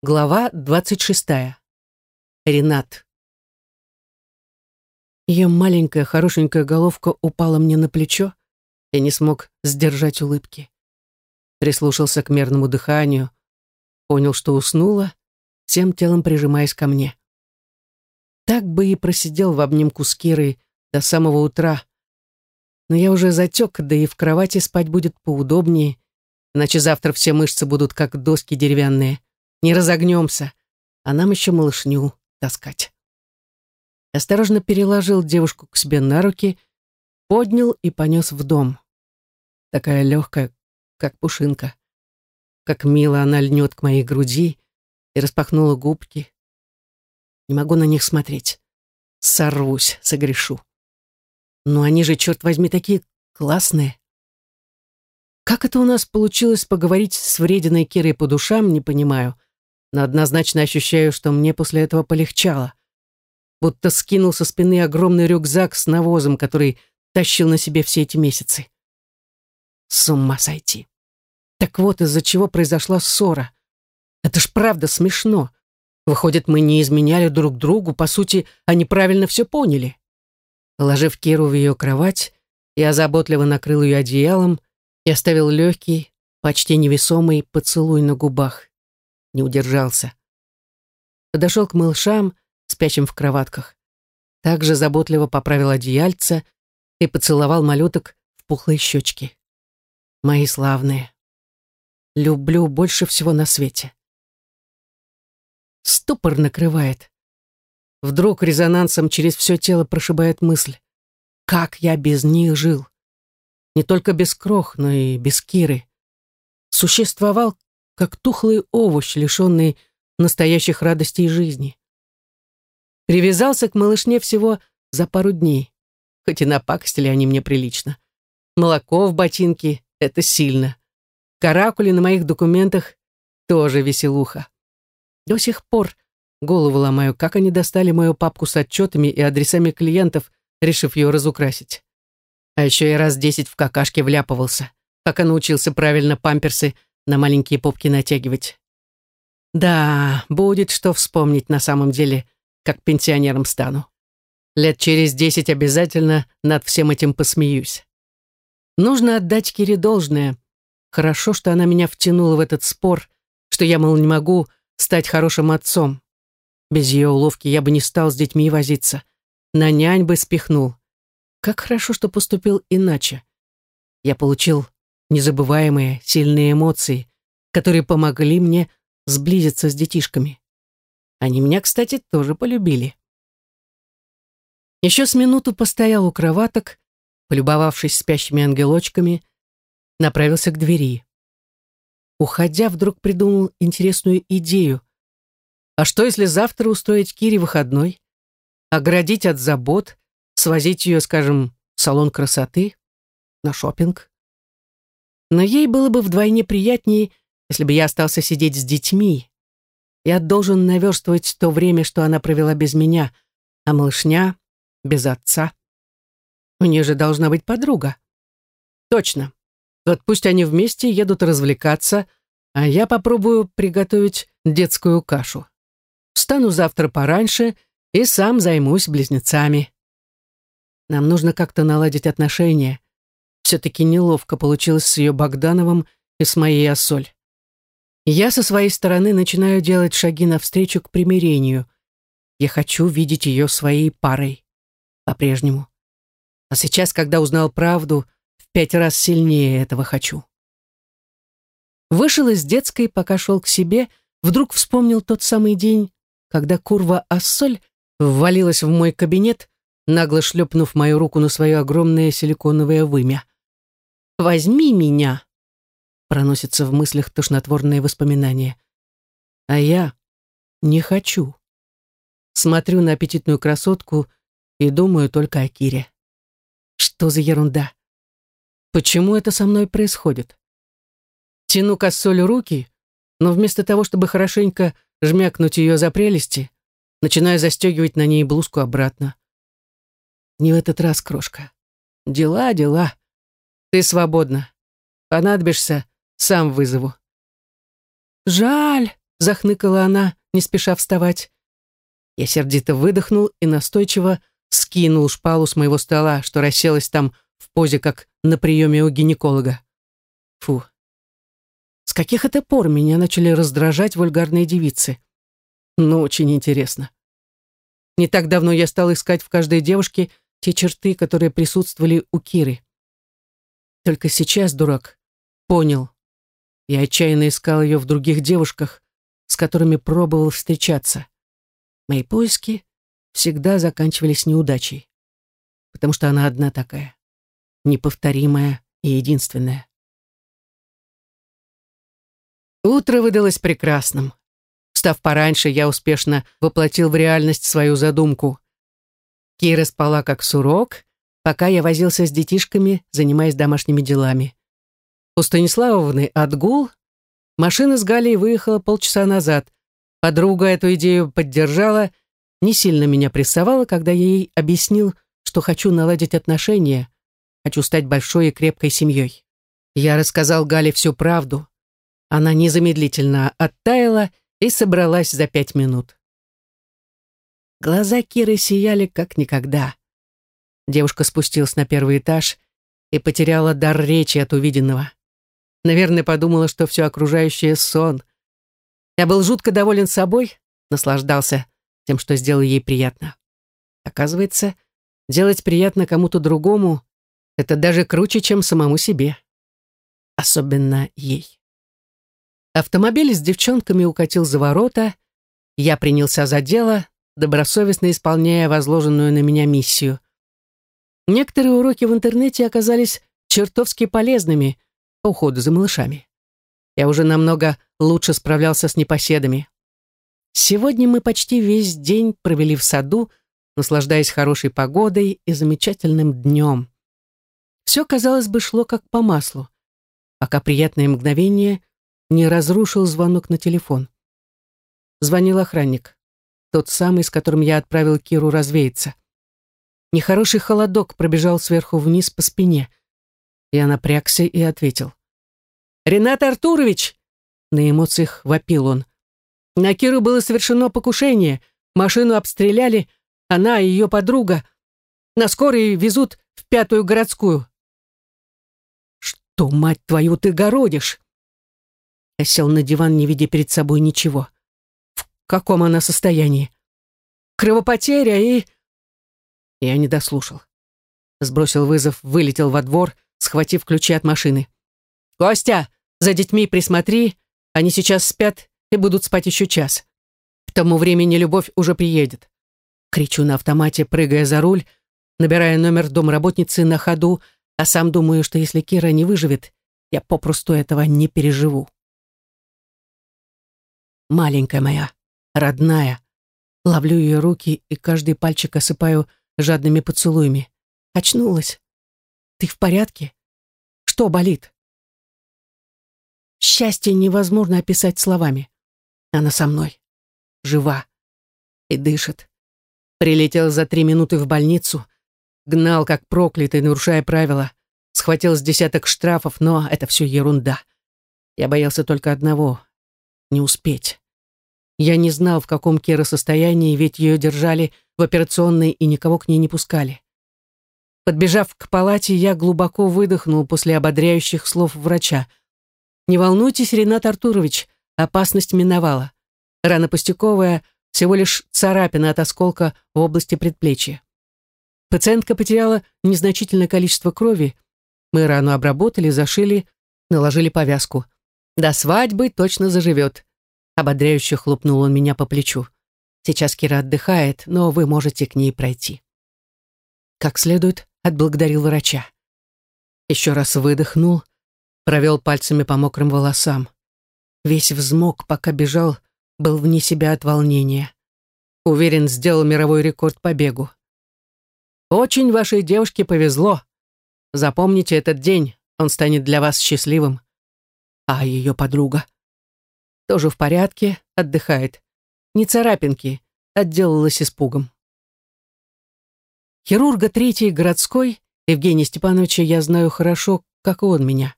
Глава двадцать шестая. Ренат. Ее маленькая хорошенькая головка упала мне на плечо и не смог сдержать улыбки. Прислушался к мерному дыханию, понял, что уснула, всем телом прижимаясь ко мне. Так бы и просидел в обнимку с Кирой до самого утра. Но я уже затек, да и в кровати спать будет поудобнее, иначе завтра все мышцы будут как доски деревянные не разогнемся, а нам еще малышню таскать. Осторожно переложил девушку к себе на руки, поднял и понес в дом. Такая легкая, как пушинка. Как мило она льнет к моей груди и распахнула губки. Не могу на них смотреть. Сорвусь, согрешу. Но они же, черт возьми, такие классные. Как это у нас получилось поговорить с врединой Кирой по душам, не понимаю но однозначно ощущаю, что мне после этого полегчало. Будто скинул со спины огромный рюкзак с навозом, который тащил на себе все эти месяцы. С ума сойти. Так вот, из-за чего произошла ссора. Это ж правда смешно. Выходит, мы не изменяли друг другу, по сути, они правильно все поняли. Положив Киру в ее кровать, я заботливо накрыл ее одеялом и оставил легкий, почти невесомый поцелуй на губах не удержался. Подошел к малышам, спящим в кроватках. Также заботливо поправил одеяльце и поцеловал малюток в пухлые щечки. Мои славные. Люблю больше всего на свете. Ступор накрывает. Вдруг резонансом через все тело прошибает мысль. Как я без них жил? Не только без крох, но и без Киры. Существовал как тухлый овощ, лишенный настоящих радостей жизни. Привязался к малышне всего за пару дней, хоть и напакостили они мне прилично. Молоко в ботинке — это сильно. Каракули на моих документах — тоже веселуха. До сих пор голову ломаю, как они достали мою папку с отчетами и адресами клиентов, решив ее разукрасить. А еще я раз десять в какашке вляпывался, пока научился правильно памперсы на маленькие попки натягивать. Да, будет что вспомнить на самом деле, как пенсионером стану. Лет через десять обязательно над всем этим посмеюсь. Нужно отдать Кире должное. Хорошо, что она меня втянула в этот спор, что я, мол, не могу стать хорошим отцом. Без ее уловки я бы не стал с детьми возиться. На нянь бы спихнул. Как хорошо, что поступил иначе. Я получил незабываемые, сильные эмоции, которые помогли мне сблизиться с детишками. Они меня, кстати, тоже полюбили. Еще с минуту постоял у кроваток, полюбовавшись спящими ангелочками, направился к двери. Уходя, вдруг придумал интересную идею. А что, если завтра устроить Кире выходной? Оградить от забот, свозить ее, скажем, в салон красоты, на шопинг? Но ей было бы вдвойне приятнее, если бы я остался сидеть с детьми. Я должен наверстывать то время, что она провела без меня, а малышня — без отца. У нее же должна быть подруга. Точно. Вот пусть они вместе едут развлекаться, а я попробую приготовить детскую кашу. Встану завтра пораньше и сам займусь близнецами. Нам нужно как-то наладить отношения. Все-таки неловко получилось с ее Богдановым и с моей Ассоль. Я со своей стороны начинаю делать шаги навстречу к примирению. Я хочу видеть ее своей парой. По-прежнему. А сейчас, когда узнал правду, в пять раз сильнее этого хочу. Вышел из детской, пока шел к себе, вдруг вспомнил тот самый день, когда курва Ассоль ввалилась в мой кабинет, нагло шлепнув мою руку на свое огромное силиконовое вымя. Возьми меня!» Проносится в мыслях тошнотворные воспоминания. А я не хочу. Смотрю на аппетитную красотку и думаю только о Кире. Что за ерунда? Почему это со мной происходит? Тяну косолю руки, но вместо того, чтобы хорошенько жмякнуть ее за прелести, начинаю застегивать на ней блузку обратно. Не в этот раз, крошка. Дела, дела. Ты свободна. Понадобишься, сам вызову. Жаль, — захныкала она, не спеша вставать. Я сердито выдохнул и настойчиво скинул шпалу с моего стола, что расселась там в позе, как на приеме у гинеколога. Фу. С каких это пор меня начали раздражать вульгарные девицы? Ну, очень интересно. Не так давно я стал искать в каждой девушке те черты, которые присутствовали у Киры. Только сейчас, дурак, понял. Я отчаянно искал ее в других девушках, с которыми пробовал встречаться. Мои поиски всегда заканчивались неудачей, потому что она одна такая, неповторимая и единственная. Утро выдалось прекрасным. Встав пораньше, я успешно воплотил в реальность свою задумку. Кира спала как сурок, пока я возился с детишками, занимаясь домашними делами. У Станиславовны отгул. Машина с Галей выехала полчаса назад. Подруга эту идею поддержала, не сильно меня прессовала, когда я ей объяснил, что хочу наладить отношения, хочу стать большой и крепкой семьей. Я рассказал Гале всю правду. Она незамедлительно оттаяла и собралась за пять минут. Глаза Киры сияли как никогда. Девушка спустилась на первый этаж и потеряла дар речи от увиденного. Наверное, подумала, что все окружающее — сон. Я был жутко доволен собой, наслаждался тем, что сделал ей приятно. Оказывается, делать приятно кому-то другому — это даже круче, чем самому себе. Особенно ей. Автомобиль с девчонками укатил за ворота, я принялся за дело, добросовестно исполняя возложенную на меня миссию. Некоторые уроки в интернете оказались чертовски полезными по уходу за малышами. Я уже намного лучше справлялся с непоседами. Сегодня мы почти весь день провели в саду, наслаждаясь хорошей погодой и замечательным днем. Все, казалось бы, шло как по маслу, пока приятное мгновение не разрушил звонок на телефон. Звонил охранник. Тот самый, с которым я отправил Киру развеяться. Нехороший холодок пробежал сверху вниз по спине. Я напрягся и ответил. «Ренат Артурович!» На эмоциях вопил он. На Киру было совершено покушение. Машину обстреляли. Она и ее подруга. На скорой везут в пятую городскую. «Что, мать твою, ты городишь?» Я сел на диван, не видя перед собой ничего каком она состоянии. Кровопотеря и... Я не дослушал. Сбросил вызов, вылетел во двор, схватив ключи от машины. «Костя, за детьми присмотри, они сейчас спят и будут спать еще час. К тому времени любовь уже приедет». Кричу на автомате, прыгая за руль, набирая номер домработницы на ходу, а сам думаю, что если Кира не выживет, я попросту этого не переживу. Маленькая моя, родная. Ловлю ее руки и каждый пальчик осыпаю жадными поцелуями. Очнулась. Ты в порядке? Что болит? Счастье невозможно описать словами. Она со мной. Жива. И дышит. Прилетел за три минуты в больницу. Гнал, как проклятый, нарушая правила. Схватил с десяток штрафов, но это все ерунда. Я боялся только одного — не успеть. Я не знал, в каком Кира состоянии, ведь ее держали в операционной и никого к ней не пускали. Подбежав к палате, я глубоко выдохнул после ободряющих слов врача. «Не волнуйтесь, Ренат Артурович, опасность миновала. Рана пустяковая, всего лишь царапина от осколка в области предплечья. Пациентка потеряла незначительное количество крови. Мы рану обработали, зашили, наложили повязку. До свадьбы точно заживет. Ободряюще хлопнул он меня по плечу. Сейчас Кира отдыхает, но вы можете к ней пройти. Как следует, отблагодарил врача. Еще раз выдохнул, провел пальцами по мокрым волосам. Весь взмок, пока бежал, был вне себя от волнения. Уверен, сделал мировой рекорд по бегу. Очень вашей девушке повезло. Запомните этот день, он станет для вас счастливым. А ее подруга? Тоже в порядке, отдыхает. Не царапинки, отделалась испугом. Хирурга третьей городской, Евгения Степановича, я знаю хорошо, как он меня.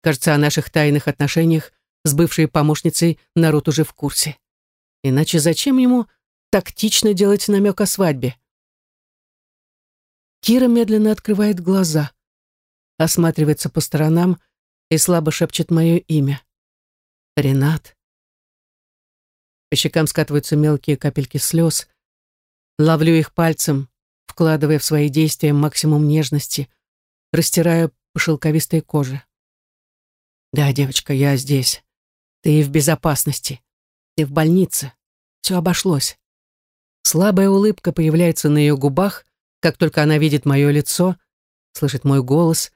Кажется, о наших тайных отношениях с бывшей помощницей народ уже в курсе. Иначе зачем ему тактично делать намек о свадьбе? Кира медленно открывает глаза, осматривается по сторонам и слабо шепчет мое имя. Ренат. По щекам скатываются мелкие капельки слез. Ловлю их пальцем, вкладывая в свои действия максимум нежности, растирая по шелковистой коже. «Да, девочка, я здесь. Ты в безопасности. Ты в больнице. Все обошлось». Слабая улыбка появляется на ее губах, как только она видит мое лицо, слышит мой голос,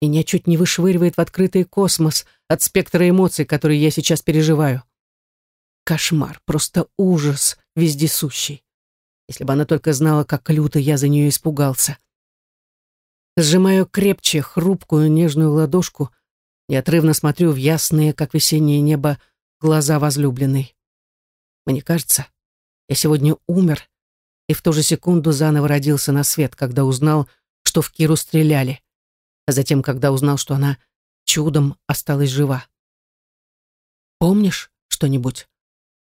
меня чуть не вышвыривает в открытый космос от спектра эмоций, которые я сейчас переживаю. Кошмар, просто ужас вездесущий. Если бы она только знала, как люто я за нее испугался. Сжимаю крепче хрупкую нежную ладошку и отрывно смотрю в ясные, как весеннее небо, глаза возлюбленной. Мне кажется, я сегодня умер и в ту же секунду заново родился на свет, когда узнал, что в Киру стреляли, а затем, когда узнал, что она чудом осталась жива. «Помнишь что-нибудь?»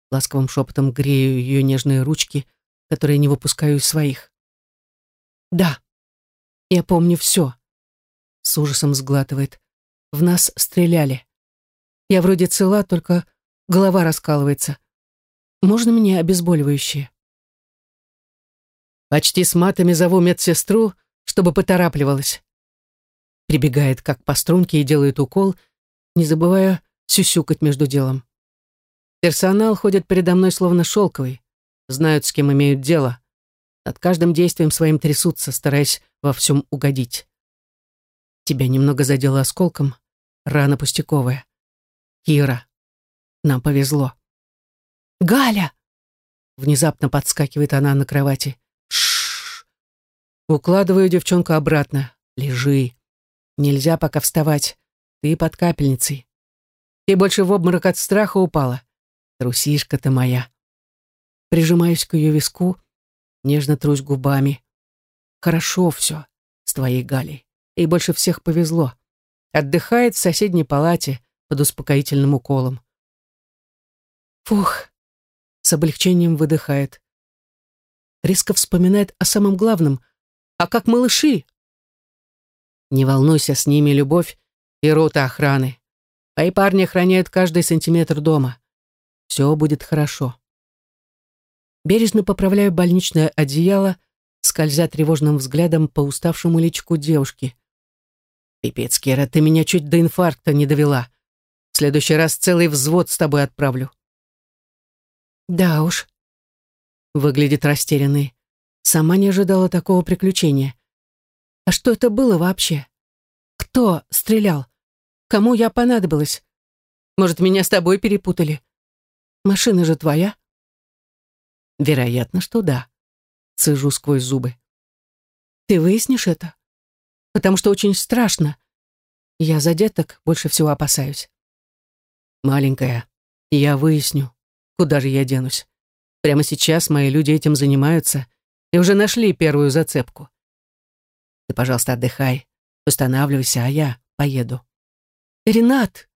Ласковым шепотом грею ее нежные ручки, которые не выпускаю из своих. «Да, я помню все», — с ужасом сглатывает. «В нас стреляли. Я вроде цела, только голова раскалывается. Можно мне обезболивающее?» Почти с матами зову медсестру, чтобы поторапливалась. Прибегает как по струнке и делает укол, не забывая сюсюкать между делом. Персонал ходит передо мной словно шелковый, знают, с кем имеют дело. Над каждым действием своим трясутся, стараясь во всем угодить. Тебя немного задело осколком, рана пустяковая. Кира, нам повезло. «Галя!» Внезапно подскакивает она на кровати. Укладываю девчонку обратно. Лежи. Нельзя пока вставать. Ты под капельницей. Ты больше в обморок от страха упала. Трусишка ты моя. Прижимаюсь к ее виску, нежно трусь губами. Хорошо все с твоей Галей. Ей больше всех повезло. Отдыхает в соседней палате под успокоительным уколом. Фух, с облегчением выдыхает. Резко вспоминает о самом главном — а как малыши? Не волнуйся, с ними любовь и рота охраны. Мои парни охраняют каждый сантиметр дома. Все будет хорошо. Бережно поправляю больничное одеяло, скользя тревожным взглядом по уставшему личку девушки. «Пипец, Кира, ты меня чуть до инфаркта не довела. В следующий раз целый взвод с тобой отправлю». «Да уж», — выглядит растерянный. Сама не ожидала такого приключения. А что это было вообще? Кто стрелял? Кому я понадобилась? Может, меня с тобой перепутали? Машина же твоя? Вероятно, что да. Цежу сквозь зубы. Ты выяснишь это? Потому что очень страшно. Я за деток больше всего опасаюсь. Маленькая, я выясню, куда же я денусь. Прямо сейчас мои люди этим занимаются, и уже нашли первую зацепку. Ты, пожалуйста, отдыхай, восстанавливайся, а я поеду. «Ренат!»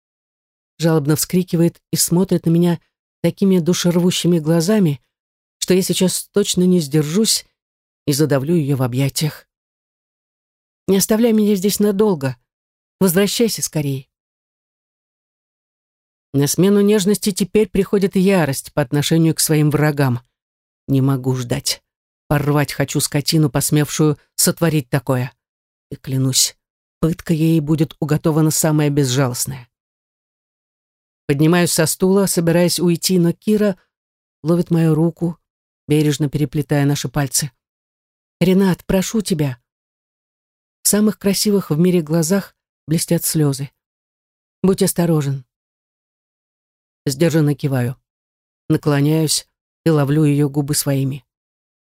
жалобно вскрикивает и смотрит на меня такими душервущими глазами, что я сейчас точно не сдержусь и задавлю ее в объятиях. «Не оставляй меня здесь надолго. Возвращайся скорее». На смену нежности теперь приходит ярость по отношению к своим врагам. Не могу ждать. Порвать хочу скотину, посмевшую сотворить такое. И клянусь, пытка ей будет уготована самая безжалостная. Поднимаюсь со стула, собираясь уйти, но Кира ловит мою руку, бережно переплетая наши пальцы. «Ренат, прошу тебя». В самых красивых в мире глазах блестят слезы. «Будь осторожен». Сдержанно киваю. Наклоняюсь и ловлю ее губы своими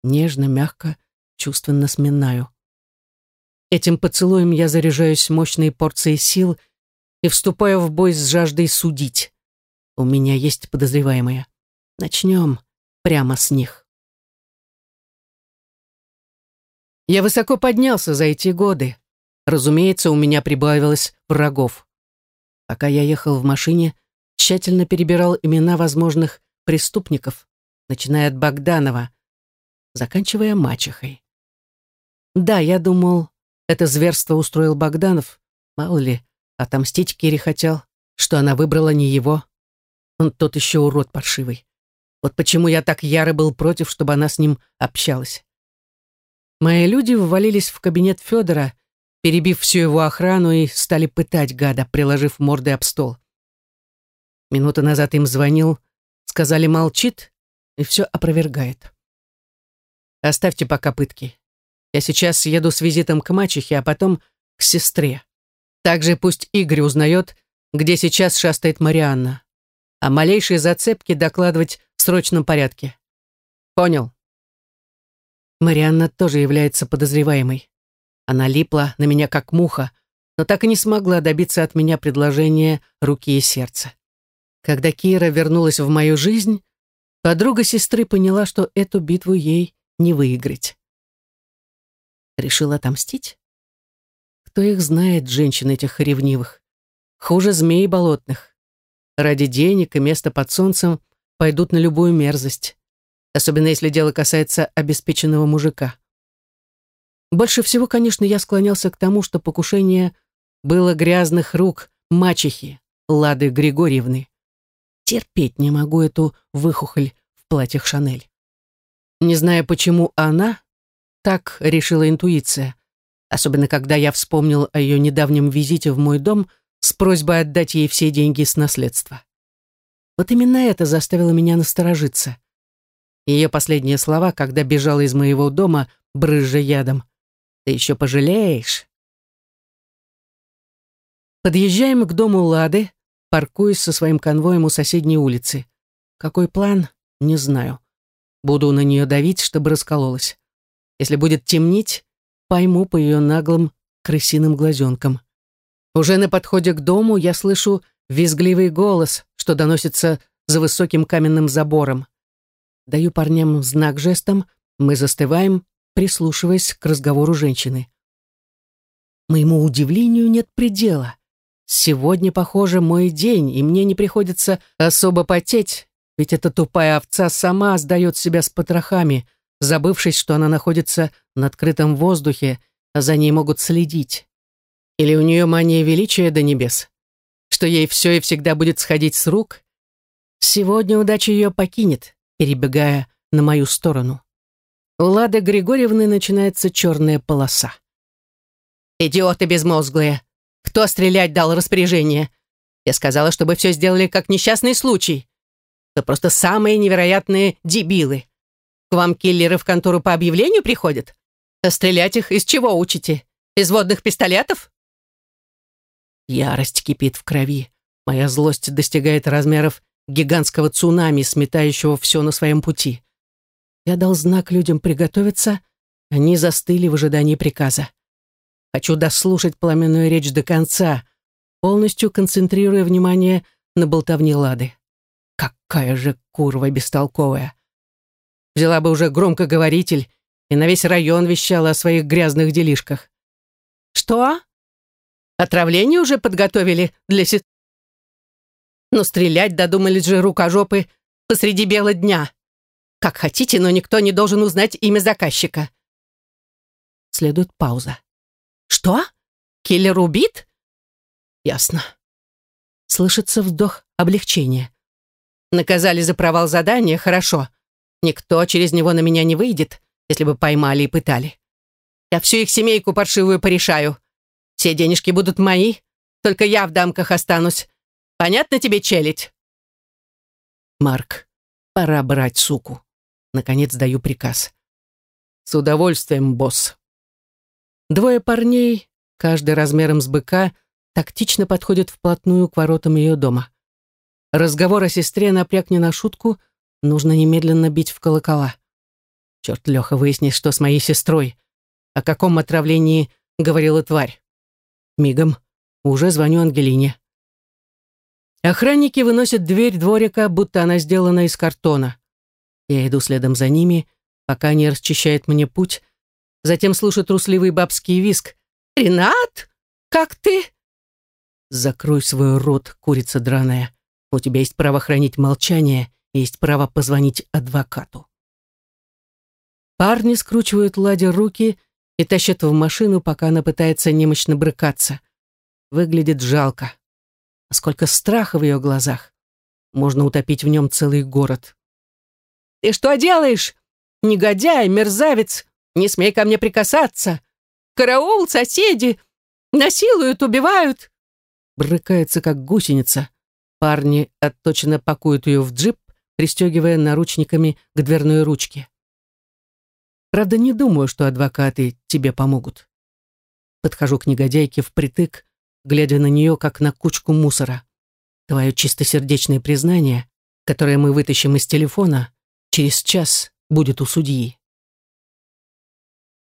нежно, мягко, чувственно сминаю. Этим поцелуем я заряжаюсь мощной порцией сил и вступаю в бой с жаждой судить. У меня есть подозреваемые. Начнем прямо с них. Я высоко поднялся за эти годы. Разумеется, у меня прибавилось врагов. Пока я ехал в машине, тщательно перебирал имена возможных преступников, начиная от Богданова, заканчивая мачехой. Да, я думал, это зверство устроил Богданов, мало ли, отомстить Кире хотел, что она выбрала не его. Он тот еще урод паршивый. Вот почему я так яро был против, чтобы она с ним общалась. Мои люди ввалились в кабинет Федора, перебив всю его охрану и стали пытать гада, приложив морды об стол. Минуту назад им звонил, сказали молчит и все опровергает. Оставьте пока пытки. Я сейчас еду с визитом к мачехе, а потом к сестре. Также пусть Игорь узнает, где сейчас шастает Марианна. А малейшие зацепки докладывать в срочном порядке. Понял? Марианна тоже является подозреваемой. Она липла на меня как муха, но так и не смогла добиться от меня предложения руки и сердца. Когда Кира вернулась в мою жизнь, подруга сестры поняла, что эту битву ей не выиграть. Решила отомстить? Кто их знает, женщин этих ревнивых? Хуже змей болотных. Ради денег и места под солнцем пойдут на любую мерзость особенно если дело касается обеспеченного мужика. Больше всего, конечно, я склонялся к тому, что покушение было грязных рук мачехи Лады Григорьевны. Терпеть не могу эту выхухоль в платьях Шанель. Не знаю, почему она, так решила интуиция, особенно когда я вспомнил о ее недавнем визите в мой дом с просьбой отдать ей все деньги с наследства. Вот именно это заставило меня насторожиться. Ее последние слова, когда бежала из моего дома, брызжа ядом. «Ты еще пожалеешь?» Подъезжаем к дому Лады, паркуясь со своим конвоем у соседней улицы. Какой план? Не знаю. Буду на нее давить, чтобы раскололась. Если будет темнеть, пойму по ее наглым крысиным глазенкам. Уже на подходе к дому я слышу визгливый голос, что доносится за высоким каменным забором. Даю парням знак жестом, мы застываем, прислушиваясь к разговору женщины. Моему удивлению нет предела. Сегодня, похоже, мой день, и мне не приходится особо потеть, ведь эта тупая овца сама сдает себя с потрохами, забывшись, что она находится на открытом воздухе, а за ней могут следить. Или у нее мания величия до небес, что ей все и всегда будет сходить с рук. Сегодня удача ее покинет, перебегая на мою сторону. У Лады Григорьевны начинается черная полоса. «Идиоты безмозглые! Кто стрелять дал распоряжение? Я сказала, чтобы все сделали как несчастный случай. Это просто самые невероятные дебилы. К вам киллеры в контору по объявлению приходят? А стрелять их из чего учите? Из водных пистолетов?» Ярость кипит в крови. Моя злость достигает размеров гигантского цунами, сметающего все на своем пути. Я дал знак людям приготовиться, они застыли в ожидании приказа. Хочу дослушать пламенную речь до конца, полностью концентрируя внимание на болтовне Лады. Какая же курва бестолковая. Взяла бы уже громкоговоритель и на весь район вещала о своих грязных делишках. «Что? Отравление уже подготовили для сестры?» Но стрелять додумались же рукожопы посреди бела дня. Как хотите, но никто не должен узнать имя заказчика. Следует пауза. Что? Киллер убит? Ясно. Слышится вздох облегчения. Наказали за провал задания, хорошо. Никто через него на меня не выйдет, если бы поймали и пытали. Я всю их семейку паршивую порешаю. Все денежки будут мои, только я в дамках останусь, Понятно тебе, челядь?» «Марк, пора брать суку». Наконец даю приказ. «С удовольствием, босс». Двое парней, каждый размером с быка, тактично подходят вплотную к воротам ее дома. Разговор о сестре напряг не на шутку, нужно немедленно бить в колокола. Черт, Леха, выясни, что с моей сестрой. О каком отравлении говорила тварь. Мигом. Уже звоню Ангелине. Охранники выносят дверь дворика, будто она сделана из картона. Я иду следом за ними, пока они расчищают мне путь. Затем слышу трусливый бабский виск. «Ренат, как ты?» «Закрой свой рот, курица драная. У тебя есть право хранить молчание, и есть право позвонить адвокату. Парни скручивают Ладе руки и тащат в машину, пока она пытается немощно брыкаться. Выглядит жалко. А сколько страха в ее глазах. Можно утопить в нем целый город. «Ты что делаешь? Негодяй, мерзавец! Не смей ко мне прикасаться! Караул, соседи! Насилуют, убивают!» Брыкается, как гусеница. Парни отточенно пакуют ее в джип, пристегивая наручниками к дверной ручке. Правда, не думаю, что адвокаты тебе помогут. Подхожу к негодяйке впритык, глядя на нее, как на кучку мусора. Твое чистосердечное признание, которое мы вытащим из телефона, через час будет у судьи.